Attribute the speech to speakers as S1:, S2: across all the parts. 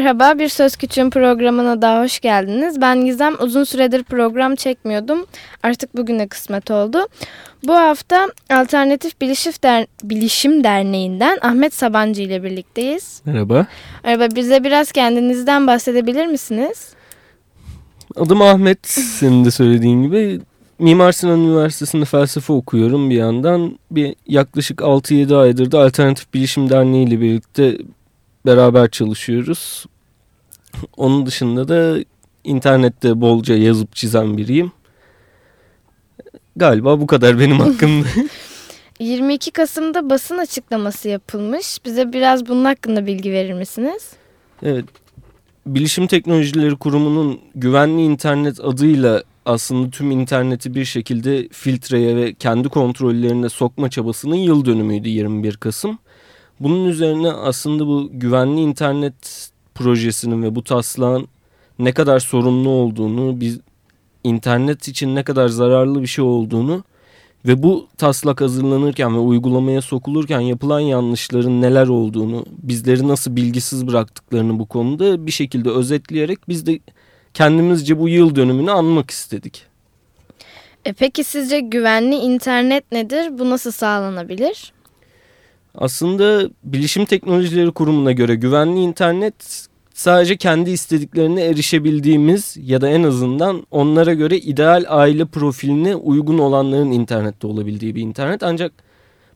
S1: Merhaba, Bir Söz Küçüğün programına daha hoş geldiniz. Ben Gizem, uzun süredir program çekmiyordum. Artık bugüne kısmet oldu. Bu hafta Alternatif Bilişim, Der Bilişim Derneği'nden Ahmet Sabancı ile birlikteyiz.
S2: Merhaba.
S1: Merhaba, bize biraz kendinizden bahsedebilir misiniz?
S2: Adım Ahmet, senin de söylediğin gibi. Mimar Sinan Üniversitesi'nde felsefe okuyorum bir yandan. Bir yaklaşık 6-7 aydır da Alternatif Bilişim Derneği ile birlikte beraber çalışıyoruz. Onun dışında da internette bolca yazıp çizen biriyim. Galiba bu kadar benim hakkımda.
S1: 22 Kasım'da basın açıklaması yapılmış. Bize biraz bunun hakkında bilgi verir misiniz?
S2: Evet. Bilişim Teknolojileri Kurumu'nun güvenli internet adıyla aslında tüm interneti bir şekilde filtreye ve kendi kontrollerine sokma çabasının yıl dönümüydü 21 Kasım. Bunun üzerine aslında bu güvenli internet projesinin ve bu taslağın ne kadar sorumlu olduğunu, biz internet için ne kadar zararlı bir şey olduğunu ve bu taslak hazırlanırken ve uygulamaya sokulurken yapılan yanlışların neler olduğunu, bizleri nasıl bilgisiz bıraktıklarını bu konuda bir şekilde özetleyerek biz de kendimizce bu yıl dönümünü anmak istedik.
S1: E peki sizce güvenli internet nedir? Bu nasıl sağlanabilir?
S2: Aslında Bilişim Teknolojileri Kurumu'na göre güvenli internet sadece kendi istediklerine erişebildiğimiz ya da en azından onlara göre ideal aile profiline uygun olanların internette olabildiği bir internet. Ancak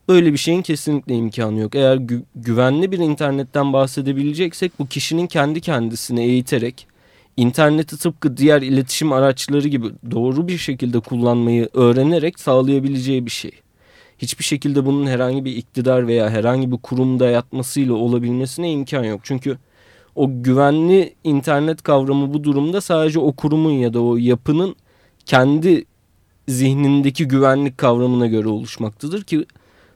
S2: böyle bir şeyin kesinlikle imkanı yok. Eğer gü güvenli bir internetten bahsedebileceksek bu kişinin kendi kendisini eğiterek interneti tıpkı diğer iletişim araçları gibi doğru bir şekilde kullanmayı öğrenerek sağlayabileceği bir şey hiçbir şekilde bunun herhangi bir iktidar veya herhangi bir kurumda yatmasıyla olabilmesine imkan yok. Çünkü o güvenli internet kavramı bu durumda sadece o kurumun ya da o yapının kendi zihnindeki güvenlik kavramına göre oluşmaktadır ki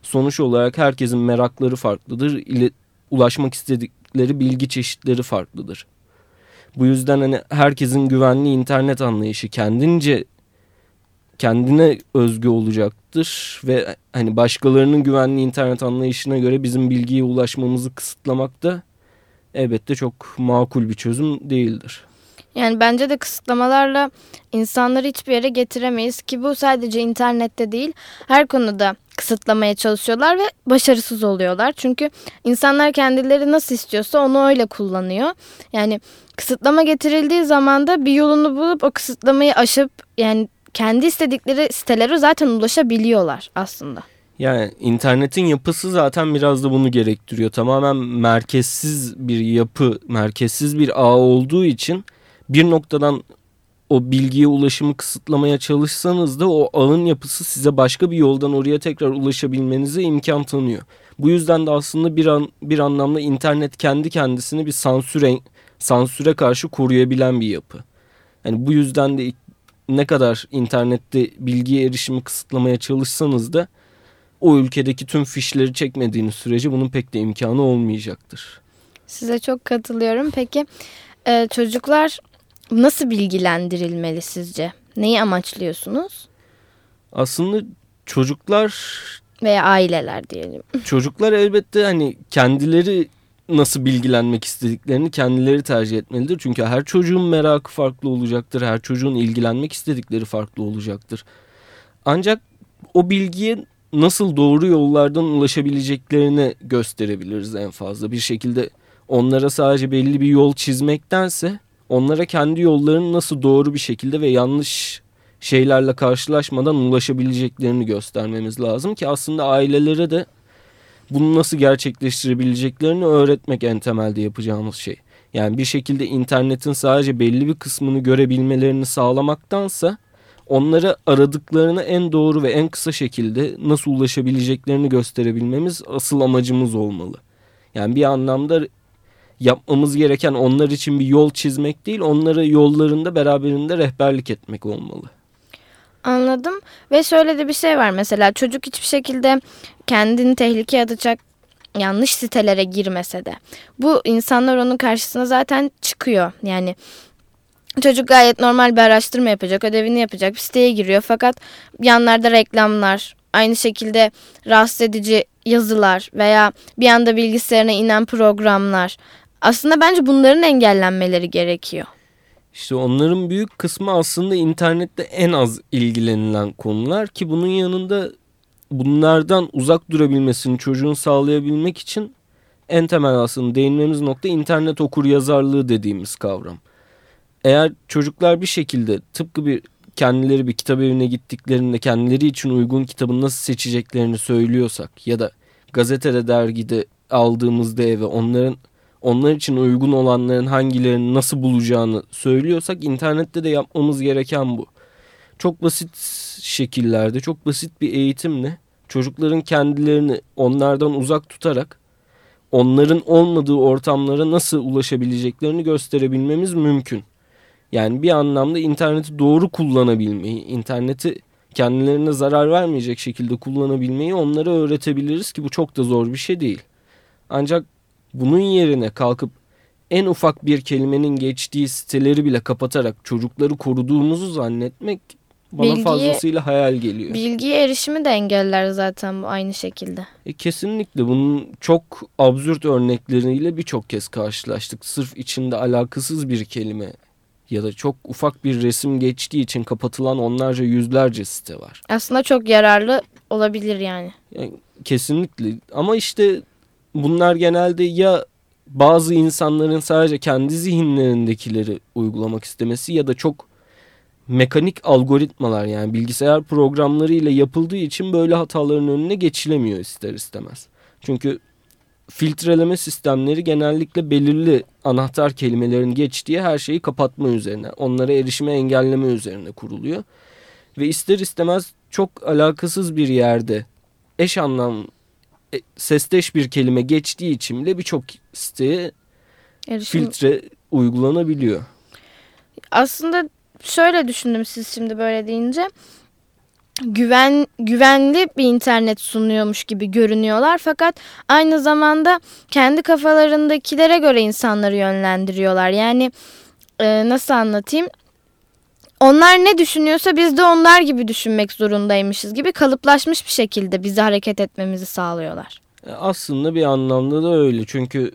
S2: sonuç olarak herkesin merakları farklıdır. İle, ulaşmak istedikleri bilgi çeşitleri farklıdır. Bu yüzden hani herkesin güvenli internet anlayışı kendince kendine özgü olacaktır ve hani başkalarının güvenli internet anlayışına göre bizim bilgiye ulaşmamızı kısıtlamak da elbette çok makul bir çözüm değildir.
S1: Yani bence de kısıtlamalarla insanları hiçbir yere getiremeyiz ki bu sadece internette değil her konuda kısıtlamaya çalışıyorlar ve başarısız oluyorlar. Çünkü insanlar kendileri nasıl istiyorsa onu öyle kullanıyor. Yani kısıtlama getirildiği zaman da bir yolunu bulup o kısıtlamayı aşıp yani kendi istedikleri sitelere zaten ulaşabiliyorlar aslında.
S2: Yani internetin yapısı zaten biraz da bunu gerektiriyor. Tamamen merkezsiz bir yapı, merkezsiz bir ağ olduğu için bir noktadan o bilgiye ulaşımı kısıtlamaya çalışsanız da o ağın yapısı size başka bir yoldan oraya tekrar ulaşabilmenize imkan tanıyor. Bu yüzden de aslında bir an, bir anlamda internet kendi kendisini bir sansüre sansüre karşı koruyabilen bir yapı. Yani bu yüzden de ne kadar internette bilgiye erişimi kısıtlamaya çalışsanız da o ülkedeki tüm fişleri çekmediğiniz sürece bunun pek de imkanı olmayacaktır.
S1: Size çok katılıyorum. Peki e, çocuklar nasıl bilgilendirilmeli sizce? Neyi amaçlıyorsunuz?
S2: Aslında çocuklar
S1: veya aileler diyelim.
S2: Çocuklar elbette hani kendileri nasıl bilgilenmek istediklerini kendileri tercih etmelidir. Çünkü her çocuğun merakı farklı olacaktır. Her çocuğun ilgilenmek istedikleri farklı olacaktır. Ancak o bilgiye nasıl doğru yollardan ulaşabileceklerini gösterebiliriz en fazla. Bir şekilde onlara sadece belli bir yol çizmektense onlara kendi yollarını nasıl doğru bir şekilde ve yanlış şeylerle karşılaşmadan ulaşabileceklerini göstermemiz lazım ki aslında ailelere de bunu nasıl gerçekleştirebileceklerini öğretmek en temelde yapacağımız şey. Yani bir şekilde internetin sadece belli bir kısmını görebilmelerini sağlamaktansa onlara aradıklarını en doğru ve en kısa şekilde nasıl ulaşabileceklerini gösterebilmemiz asıl amacımız olmalı. Yani bir anlamda yapmamız gereken onlar için bir yol çizmek değil, onlara yollarında beraberinde rehberlik etmek olmalı.
S1: Anladım. Ve şöyle de bir şey var mesela çocuk hiçbir şekilde kendini tehlikeye atacak yanlış sitelere girmese de bu insanlar onun karşısına zaten çıkıyor. Yani çocuk gayet normal bir araştırma yapacak ödevini yapacak bir siteye giriyor. Fakat yanlarda reklamlar aynı şekilde rahatsız edici yazılar veya bir anda bilgisayarına inen programlar. Aslında bence bunların engellenmeleri gerekiyor.
S2: İşte onların büyük kısmı aslında internette en az ilgilenilen konular ki bunun yanında bunlardan uzak durabilmesini çocuğun sağlayabilmek için en temel aslında değinmemiz nokta internet okur yazarlığı dediğimiz kavram. Eğer çocuklar bir şekilde tıpkı bir kendileri bir kitap evine gittiklerinde kendileri için uygun kitabı nasıl seçeceklerini söylüyorsak ya da gazetede dergide aldığımızda eve onların onlar için uygun olanların hangilerini nasıl bulacağını söylüyorsak internette de yapmamız gereken bu. Çok basit şekillerde, çok basit bir eğitimle çocukların kendilerini onlardan uzak tutarak onların olmadığı ortamlara nasıl ulaşabileceklerini gösterebilmemiz mümkün. Yani bir anlamda interneti doğru kullanabilmeyi, interneti kendilerine zarar vermeyecek şekilde kullanabilmeyi onlara öğretebiliriz ki bu çok da zor bir şey değil. Ancak bunun yerine kalkıp en ufak bir kelimenin geçtiği siteleri bile kapatarak çocukları koruduğumuzu zannetmek bana
S1: Bilgiye-
S2: fazlasıyla hayal geliyor.
S1: Bilgiye erişimi de engeller zaten bu aynı şekilde.
S2: E, kesinlikle bunun çok absürt örnekleriyle birçok kez karşılaştık. Sırf içinde alakasız bir kelime ya da çok ufak bir resim geçtiği için kapatılan onlarca yüzlerce site var.
S1: Aslında çok yararlı olabilir yani.
S2: Yani kesinlikle ama işte bunlar genelde ya bazı insanların sadece kendi zihinlerindekileri uygulamak istemesi ya da çok mekanik algoritmalar yani bilgisayar programları ile yapıldığı için böyle hataların önüne geçilemiyor ister istemez. Çünkü filtreleme sistemleri genellikle belirli anahtar kelimelerin geçtiği her şeyi kapatma üzerine, onlara erişime engelleme üzerine kuruluyor. Ve ister istemez çok alakasız bir yerde eş anlam e, sesteş bir kelime geçtiği için bile birçok siteye
S1: Erişim...
S2: filtre uygulanabiliyor.
S1: Aslında şöyle düşündüm siz şimdi böyle deyince. Güven güvenli bir internet sunuyormuş gibi görünüyorlar fakat aynı zamanda kendi kafalarındakilere göre insanları yönlendiriyorlar. Yani e, nasıl anlatayım? Onlar ne düşünüyorsa biz de onlar gibi düşünmek zorundaymışız gibi kalıplaşmış bir şekilde bizi hareket etmemizi sağlıyorlar.
S2: E, Aslında bir anlamda da öyle. Çünkü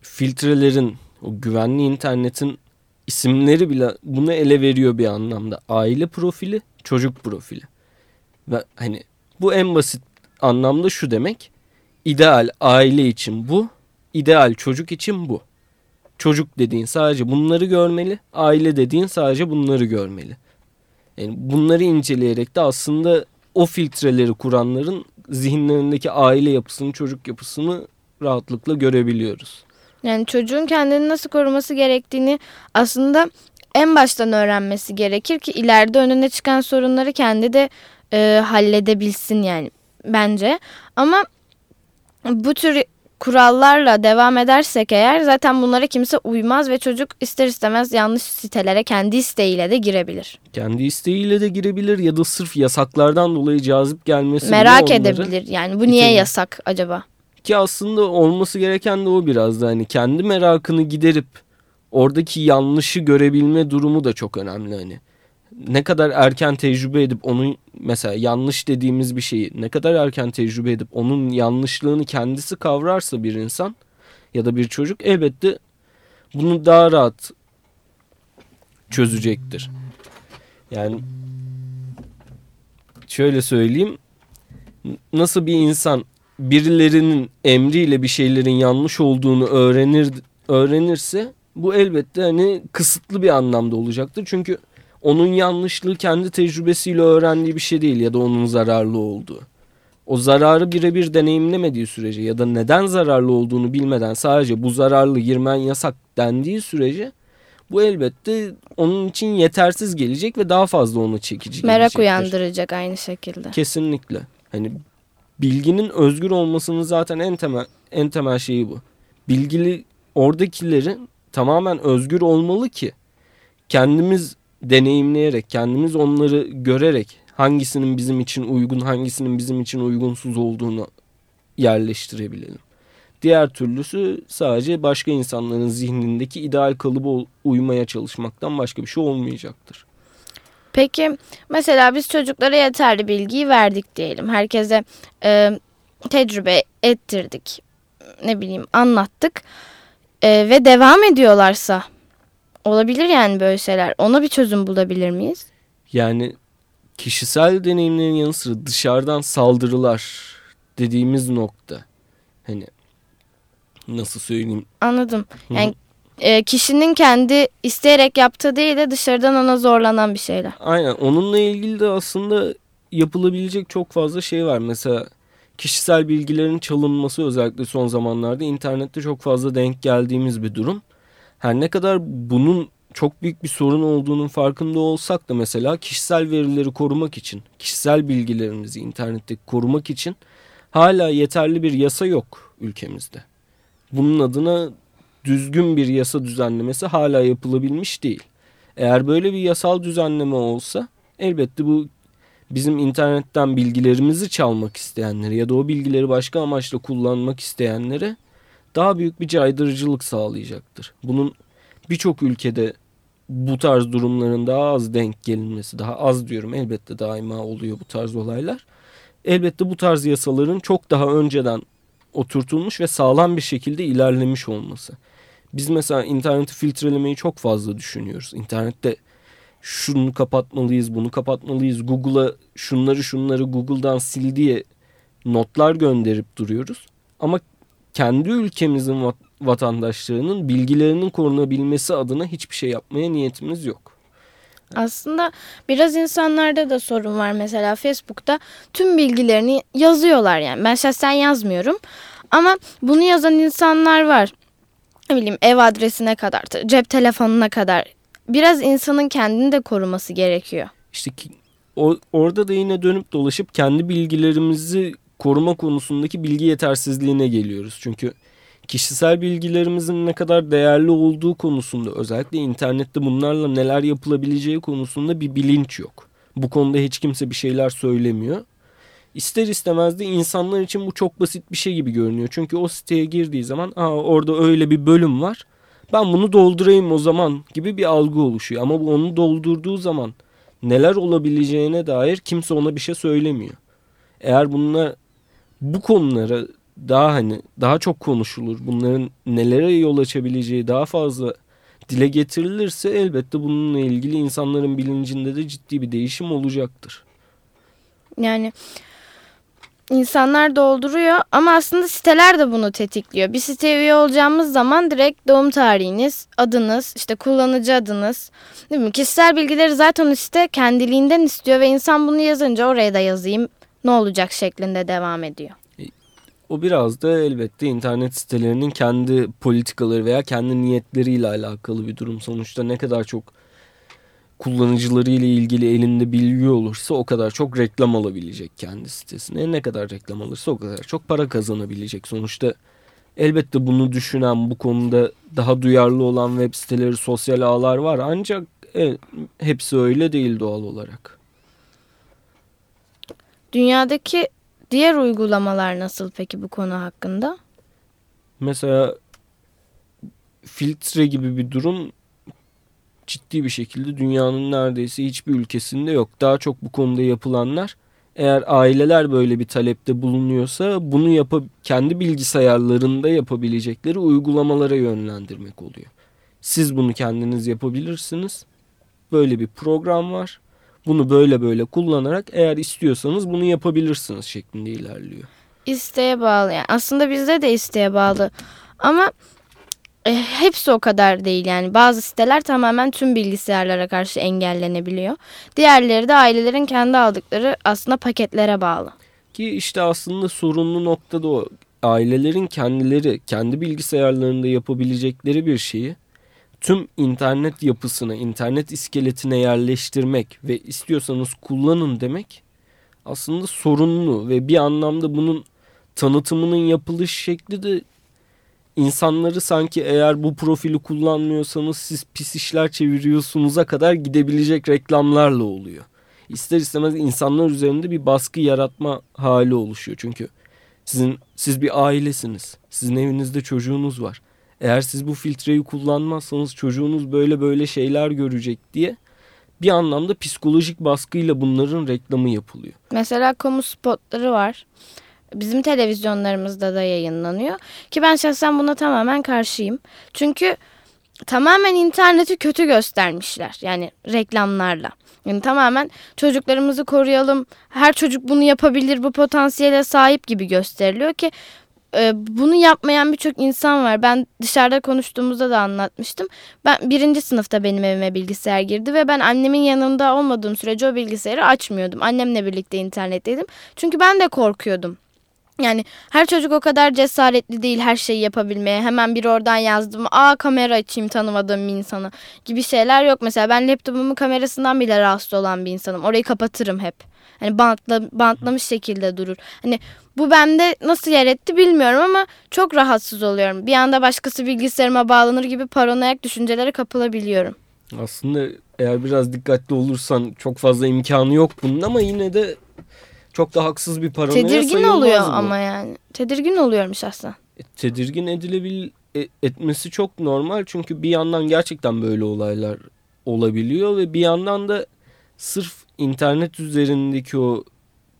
S2: filtrelerin, o güvenli internetin isimleri bile bunu ele veriyor bir anlamda. Aile profili, çocuk profili. Ve hani bu en basit anlamda şu demek. İdeal aile için bu, ideal çocuk için bu. Çocuk dediğin sadece bunları görmeli, aile dediğin sadece bunları görmeli. Yani bunları inceleyerek de aslında o filtreleri kuranların zihinlerindeki aile yapısını, çocuk yapısını rahatlıkla görebiliyoruz.
S1: Yani çocuğun kendini nasıl koruması gerektiğini aslında en baştan öğrenmesi gerekir ki ileride önüne çıkan sorunları kendi de e, halledebilsin yani bence. Ama bu tür kurallarla devam edersek eğer zaten bunlara kimse uymaz ve çocuk ister istemez yanlış sitelere kendi isteğiyle de girebilir.
S2: Kendi isteğiyle de girebilir ya da sırf yasaklardan dolayı cazip gelmesi
S1: Merak edebilir yani bu niye
S2: itebilir.
S1: yasak acaba?
S2: Ki aslında olması gereken de o biraz da hani kendi merakını giderip oradaki yanlışı görebilme durumu da çok önemli hani. Ne kadar erken tecrübe edip onun mesela yanlış dediğimiz bir şeyi ne kadar erken tecrübe edip onun yanlışlığını kendisi kavrarsa bir insan ya da bir çocuk elbette bunu daha rahat çözecektir. Yani şöyle söyleyeyim nasıl bir insan birilerinin emriyle bir şeylerin yanlış olduğunu öğrenir öğrenirse bu elbette hani kısıtlı bir anlamda olacaktır. Çünkü onun yanlışlığı kendi tecrübesiyle öğrendiği bir şey değil ya da onun zararlı olduğu. O zararı birebir deneyimlemediği sürece ya da neden zararlı olduğunu bilmeden sadece bu zararlı girmen yasak dendiği sürece bu elbette onun için yetersiz gelecek ve daha fazla onu çekici
S1: Merak
S2: gelecektir.
S1: uyandıracak aynı şekilde.
S2: Kesinlikle. Hani bilginin özgür olmasının zaten en temel en temel şeyi bu. Bilgili oradakilerin tamamen özgür olmalı ki kendimiz deneyimleyerek, kendimiz onları görerek hangisinin bizim için uygun, hangisinin bizim için uygunsuz olduğunu yerleştirebilelim. Diğer türlüsü sadece başka insanların zihnindeki ideal kalıba uymaya çalışmaktan başka bir şey olmayacaktır.
S1: Peki mesela biz çocuklara yeterli bilgiyi verdik diyelim. Herkese e, tecrübe ettirdik. Ne bileyim anlattık. E, ve devam ediyorlarsa olabilir yani böyle şeyler. Ona bir çözüm bulabilir miyiz?
S2: Yani kişisel deneyimlerin yanı sıra dışarıdan saldırılar dediğimiz nokta. Hani nasıl söyleyeyim?
S1: Anladım. Yani e, kişinin kendi isteyerek yaptığı değil de dışarıdan ona zorlanan bir şeyler.
S2: Aynen. Onunla ilgili de aslında yapılabilecek çok fazla şey var. Mesela kişisel bilgilerin çalınması özellikle son zamanlarda internette çok fazla denk geldiğimiz bir durum. Her ne kadar bunun çok büyük bir sorun olduğunun farkında olsak da mesela kişisel verileri korumak için, kişisel bilgilerimizi internette korumak için hala yeterli bir yasa yok ülkemizde. Bunun adına düzgün bir yasa düzenlemesi hala yapılabilmiş değil. Eğer böyle bir yasal düzenleme olsa elbette bu bizim internetten bilgilerimizi çalmak isteyenlere ya da o bilgileri başka amaçla kullanmak isteyenlere daha büyük bir caydırıcılık sağlayacaktır. Bunun birçok ülkede bu tarz durumların daha az denk gelinmesi, daha az diyorum elbette daima oluyor bu tarz olaylar. Elbette bu tarz yasaların çok daha önceden oturtulmuş ve sağlam bir şekilde ilerlemiş olması. Biz mesela interneti filtrelemeyi çok fazla düşünüyoruz. İnternette şunu kapatmalıyız, bunu kapatmalıyız. Google'a şunları şunları Google'dan sil diye notlar gönderip duruyoruz. Ama kendi ülkemizin vatandaşlarının bilgilerinin korunabilmesi adına hiçbir şey yapmaya niyetimiz yok.
S1: Aslında biraz insanlarda da sorun var. Mesela Facebook'ta tüm bilgilerini yazıyorlar yani. Ben şahsen yazmıyorum. Ama bunu yazan insanlar var. Ne bileyim ev adresine kadar, cep telefonuna kadar. Biraz insanın kendini de koruması gerekiyor.
S2: İşte ki, o, orada da yine dönüp dolaşıp kendi bilgilerimizi koruma konusundaki bilgi yetersizliğine geliyoruz. Çünkü kişisel bilgilerimizin ne kadar değerli olduğu konusunda özellikle internette bunlarla neler yapılabileceği konusunda bir bilinç yok. Bu konuda hiç kimse bir şeyler söylemiyor. İster istemez de insanlar için bu çok basit bir şey gibi görünüyor. Çünkü o siteye girdiği zaman Aa, orada öyle bir bölüm var. Ben bunu doldurayım o zaman gibi bir algı oluşuyor. Ama bu onu doldurduğu zaman neler olabileceğine dair kimse ona bir şey söylemiyor. Eğer bunlar bu konulara daha hani daha çok konuşulur. Bunların nelere yol açabileceği daha fazla dile getirilirse elbette bununla ilgili insanların bilincinde de ciddi bir değişim olacaktır.
S1: Yani insanlar dolduruyor ama aslında siteler de bunu tetikliyor. Bir siteye üye olacağımız zaman direkt doğum tarihiniz, adınız, işte kullanıcı adınız, değil mi? Kişisel bilgileri zaten o site kendiliğinden istiyor ve insan bunu yazınca oraya da yazayım ne olacak şeklinde devam ediyor.
S2: O biraz da elbette internet sitelerinin kendi politikaları veya kendi niyetleriyle alakalı bir durum. Sonuçta ne kadar çok kullanıcıları ile ilgili elinde bilgi olursa o kadar çok reklam alabilecek kendi sitesine. Ne kadar reklam alırsa o kadar çok para kazanabilecek. Sonuçta elbette bunu düşünen bu konuda daha duyarlı olan web siteleri, sosyal ağlar var. Ancak e, hepsi öyle değil doğal olarak.
S1: Dünyadaki Diğer uygulamalar nasıl peki bu konu hakkında?
S2: Mesela filtre gibi bir durum ciddi bir şekilde dünyanın neredeyse hiçbir ülkesinde yok. Daha çok bu konuda yapılanlar eğer aileler böyle bir talepte bulunuyorsa bunu yapıp kendi bilgisayarlarında yapabilecekleri uygulamalara yönlendirmek oluyor. Siz bunu kendiniz yapabilirsiniz. Böyle bir program var bunu böyle böyle kullanarak eğer istiyorsanız bunu yapabilirsiniz şeklinde ilerliyor.
S1: İsteğe bağlı yani aslında bizde de isteğe bağlı ama e, hepsi o kadar değil yani bazı siteler tamamen tüm bilgisayarlara karşı engellenebiliyor. Diğerleri de ailelerin kendi aldıkları aslında paketlere bağlı.
S2: Ki işte aslında sorunlu nokta da o ailelerin kendileri kendi bilgisayarlarında yapabilecekleri bir şeyi tüm internet yapısına, internet iskeletine yerleştirmek ve istiyorsanız kullanın demek aslında sorunlu ve bir anlamda bunun tanıtımının yapılış şekli de insanları sanki eğer bu profili kullanmıyorsanız siz pis işler çeviriyorsunuza kadar gidebilecek reklamlarla oluyor. İster istemez insanlar üzerinde bir baskı yaratma hali oluşuyor. Çünkü sizin siz bir ailesiniz. Sizin evinizde çocuğunuz var. Eğer siz bu filtreyi kullanmazsanız çocuğunuz böyle böyle şeyler görecek diye bir anlamda psikolojik baskıyla bunların reklamı yapılıyor.
S1: Mesela kamu spotları var. Bizim televizyonlarımızda da yayınlanıyor. Ki ben şahsen buna tamamen karşıyım. Çünkü tamamen interneti kötü göstermişler. Yani reklamlarla. Yani tamamen çocuklarımızı koruyalım. Her çocuk bunu yapabilir, bu potansiyele sahip gibi gösteriliyor ki e, bunu yapmayan birçok insan var. Ben dışarıda konuştuğumuzda da anlatmıştım. Ben birinci sınıfta benim evime bilgisayar girdi ve ben annemin yanında olmadığım sürece o bilgisayarı açmıyordum. Annemle birlikte internetteydim. Çünkü ben de korkuyordum. Yani her çocuk o kadar cesaretli değil her şeyi yapabilmeye. Hemen bir oradan yazdım. Aa kamera açayım tanımadığım bir insana gibi şeyler yok. Mesela ben laptopumun kamerasından bile rahatsız olan bir insanım. Orayı kapatırım hep. Hani bantla, bantlamış şekilde durur. Hani bu bende nasıl yer etti bilmiyorum ama çok rahatsız oluyorum. Bir anda başkası bilgisayarıma bağlanır gibi paranoyak düşüncelere kapılabiliyorum.
S2: Aslında eğer biraz dikkatli olursan çok fazla imkanı yok bunun ama yine de çok da haksız bir paranoya
S1: Tedirgin oluyor bu. ama yani. Tedirgin oluyorum şahsen.
S2: E, tedirgin edilebil e, etmesi çok normal çünkü bir yandan gerçekten böyle olaylar olabiliyor ve bir yandan da sırf internet üzerindeki o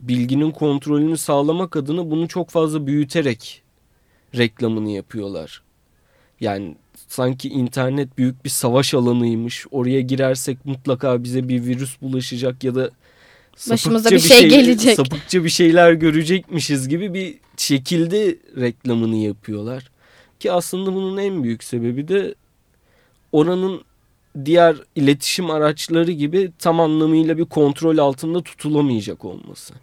S2: bilginin kontrolünü sağlamak adına bunu çok fazla büyüterek reklamını yapıyorlar. Yani sanki internet büyük bir savaş alanıymış. Oraya girersek mutlaka bize bir virüs bulaşacak ya da
S1: başımıza bir şey, şey gelecek.
S2: Sapıkça bir şeyler görecekmişiz gibi bir şekilde reklamını yapıyorlar. Ki aslında bunun en büyük sebebi de oranın diğer iletişim araçları gibi tam anlamıyla bir kontrol altında tutulamayacak olması.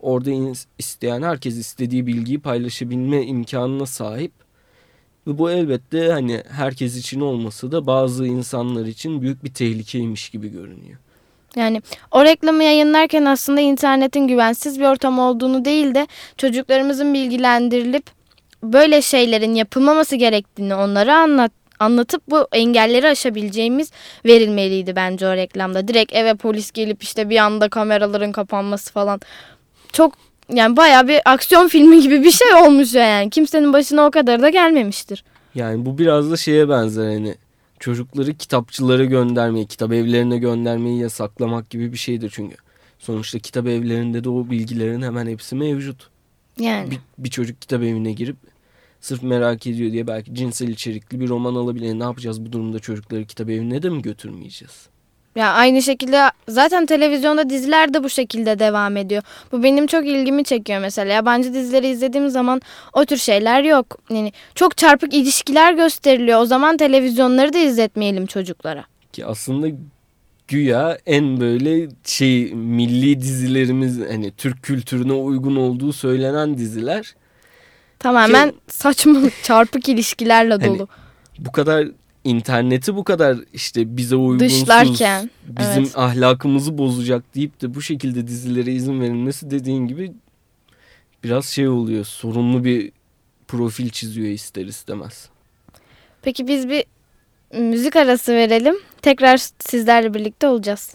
S2: Orada isteyen herkes istediği bilgiyi paylaşabilme imkanına sahip. Ve bu elbette hani herkes için olmasa da bazı insanlar için büyük bir tehlikeymiş gibi görünüyor.
S1: Yani o reklamı yayınlarken aslında internetin güvensiz bir ortam olduğunu değil de çocuklarımızın bilgilendirilip böyle şeylerin yapılmaması gerektiğini onlara anlat anlatıp bu engelleri aşabileceğimiz verilmeliydi bence o reklamda. Direkt eve polis gelip işte bir anda kameraların kapanması falan. Çok yani baya bir aksiyon filmi gibi bir şey olmuş yani. Kimsenin başına o kadar da gelmemiştir.
S2: Yani bu biraz da şeye benzer hani çocukları kitapçılara göndermeyi, kitap evlerine göndermeyi yasaklamak gibi bir şeydir çünkü. Sonuçta kitap evlerinde de o bilgilerin hemen hepsi mevcut.
S1: Yani.
S2: Bir, bir çocuk kitap evine girip sırf merak ediyor diye belki cinsel içerikli bir roman alabilir. Ne yapacağız bu durumda çocukları kitap evine de mi götürmeyeceğiz?
S1: Ya aynı şekilde zaten televizyonda diziler de bu şekilde devam ediyor. Bu benim çok ilgimi çekiyor mesela. Yabancı dizileri izlediğim zaman o tür şeyler yok. Yani çok çarpık ilişkiler gösteriliyor. O zaman televizyonları da izletmeyelim çocuklara.
S2: Ki aslında güya en böyle şey milli dizilerimiz hani Türk kültürüne uygun olduğu söylenen diziler
S1: tamamen ki, saçmalık çarpık ilişkilerle hani dolu. Hani
S2: bu kadar interneti bu kadar işte bize uygunsuz,
S1: Dışlarken,
S2: bizim
S1: evet.
S2: ahlakımızı bozacak deyip de bu şekilde dizilere izin verilmesi dediğin gibi biraz şey oluyor. Sorunlu bir profil çiziyor ister istemez.
S1: Peki biz bir müzik arası verelim. Tekrar sizlerle birlikte olacağız.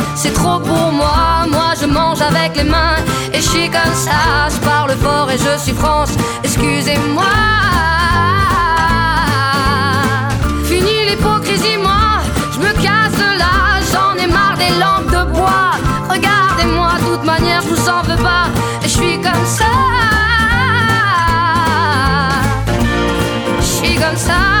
S3: c'est trop pour moi. Moi je mange avec les mains et je suis comme ça. Je parle fort et je suis France, excusez-moi. Fini l'hypocrisie, moi, je me casse là. J'en ai marre des lampes de bois. Regardez-moi, de toute manière, je vous en veux pas. Et je suis comme ça. Je suis comme ça.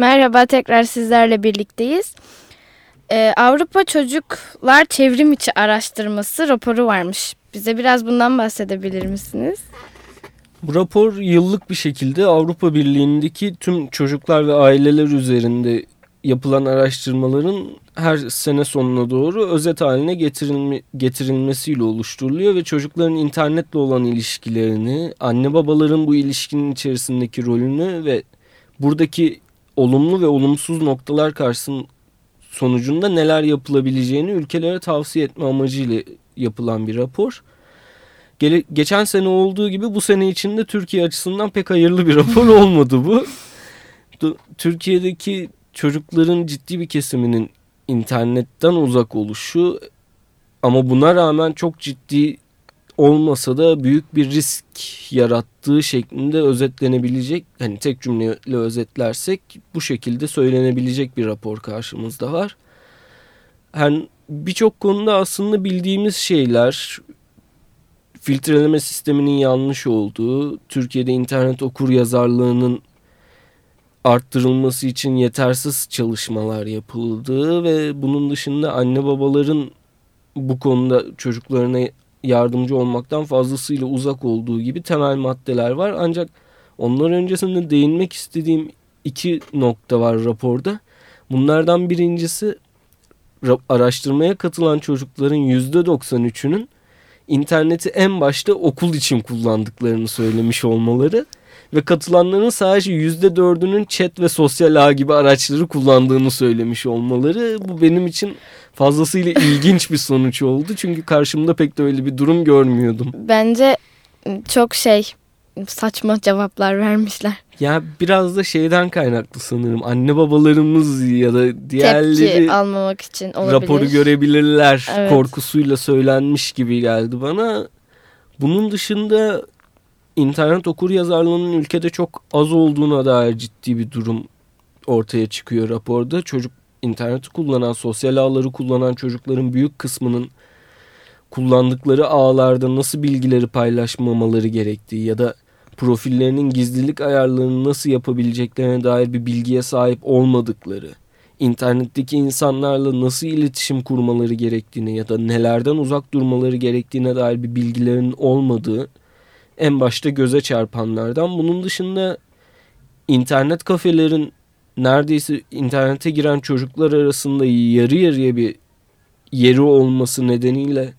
S1: Merhaba tekrar sizlerle birlikteyiz. Ee, Avrupa Çocuklar Çevrim İçi Araştırması raporu varmış. Bize biraz bundan bahsedebilir misiniz?
S2: Bu rapor yıllık bir şekilde Avrupa Birliği'ndeki tüm çocuklar ve aileler üzerinde yapılan araştırmaların her sene sonuna doğru özet haline getirilme, getirilmesiyle oluşturuluyor ve çocukların internetle olan ilişkilerini, anne babaların bu ilişkinin içerisindeki rolünü ve buradaki olumlu ve olumsuz noktalar karşısında sonucunda neler yapılabileceğini ülkelere tavsiye etme amacıyla yapılan bir rapor. Gele, geçen sene olduğu gibi bu sene içinde Türkiye açısından pek hayırlı bir rapor olmadı bu. Türkiye'deki çocukların ciddi bir kesiminin internetten uzak oluşu ama buna rağmen çok ciddi olmasa da büyük bir risk yarattığı şeklinde özetlenebilecek hani tek cümleyle özetlersek bu şekilde söylenebilecek bir rapor karşımızda var. Yani birçok konuda aslında bildiğimiz şeyler filtreleme sisteminin yanlış olduğu, Türkiye'de internet okur yazarlığının arttırılması için yetersiz çalışmalar yapıldığı ve bunun dışında anne babaların bu konuda çocuklarına yardımcı olmaktan fazlasıyla uzak olduğu gibi temel maddeler var. Ancak onlar öncesinde değinmek istediğim iki nokta var raporda. Bunlardan birincisi araştırmaya katılan çocukların %93'ünün interneti en başta okul için kullandıklarını söylemiş olmaları ve katılanların sadece %4'ünün chat ve sosyal ağ gibi araçları kullandığını söylemiş olmaları bu benim için fazlasıyla ilginç bir sonuç oldu. Çünkü karşımda pek de öyle bir durum görmüyordum.
S1: Bence çok şey saçma cevaplar vermişler.
S2: Ya biraz da şeyden kaynaklı sanırım. Anne babalarımız ya da diğerleri
S1: Tepki almamak için olabilir.
S2: Raporu görebilirler
S1: evet.
S2: korkusuyla söylenmiş gibi geldi bana. Bunun dışında internet okur yazarlığının ülkede çok az olduğuna dair ciddi bir durum ortaya çıkıyor raporda. Çocuk interneti kullanan, sosyal ağları kullanan çocukların büyük kısmının kullandıkları ağlarda nasıl bilgileri paylaşmamaları gerektiği ya da profillerinin gizlilik ayarlarını nasıl yapabileceklerine dair bir bilgiye sahip olmadıkları, internetteki insanlarla nasıl iletişim kurmaları gerektiğini ya da nelerden uzak durmaları gerektiğine dair bir bilgilerin olmadığı en başta göze çarpanlardan. Bunun dışında internet kafelerin neredeyse internete giren çocuklar arasında yarı yarıya bir yeri olması nedeniyle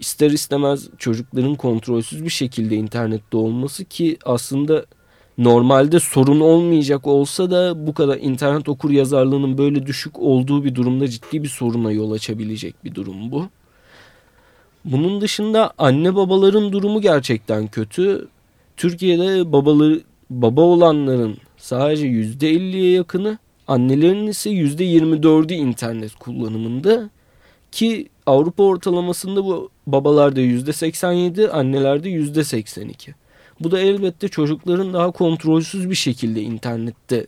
S2: ister istemez çocukların kontrolsüz bir şekilde internette olması ki aslında normalde sorun olmayacak olsa da bu kadar internet okur yazarlığının böyle düşük olduğu bir durumda ciddi bir soruna yol açabilecek bir durum bu. Bunun dışında anne babaların durumu gerçekten kötü. Türkiye'de babaları baba olanların sadece %50'ye yakını, annelerin ise %24'ü internet kullanımında ki Avrupa ortalamasında bu babalarda %87, annelerde %82. Bu da elbette çocukların daha kontrolsüz bir şekilde internette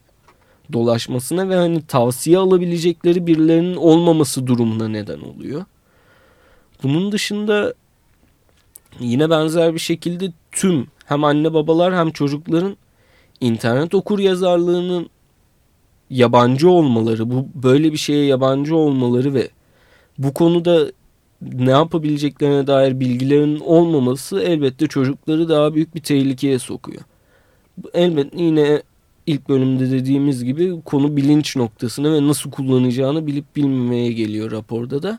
S2: dolaşmasına ve hani tavsiye alabilecekleri birilerinin olmaması durumuna neden oluyor. Bunun dışında yine benzer bir şekilde tüm hem anne babalar hem çocukların internet okur yazarlığının yabancı olmaları, bu böyle bir şeye yabancı olmaları ve bu konuda ne yapabileceklerine dair bilgilerinin olmaması elbette çocukları daha büyük bir tehlikeye sokuyor. Elbette yine ilk bölümde dediğimiz gibi konu bilinç noktasına ve nasıl kullanacağını bilip bilmemeye geliyor raporda da.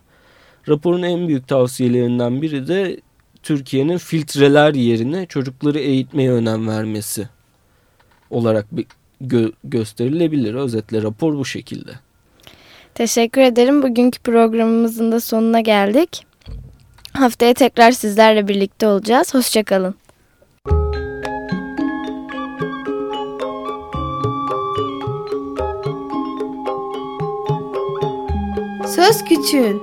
S2: Raporun en büyük tavsiyelerinden biri de Türkiye'nin filtreler yerine çocukları eğitmeye önem vermesi olarak bir gö gösterilebilir. Özetle rapor bu şekilde.
S1: Teşekkür ederim. Bugünkü programımızın da sonuna geldik. Haftaya tekrar sizlerle birlikte olacağız. Hoşçakalın.
S4: Söz Küçüğün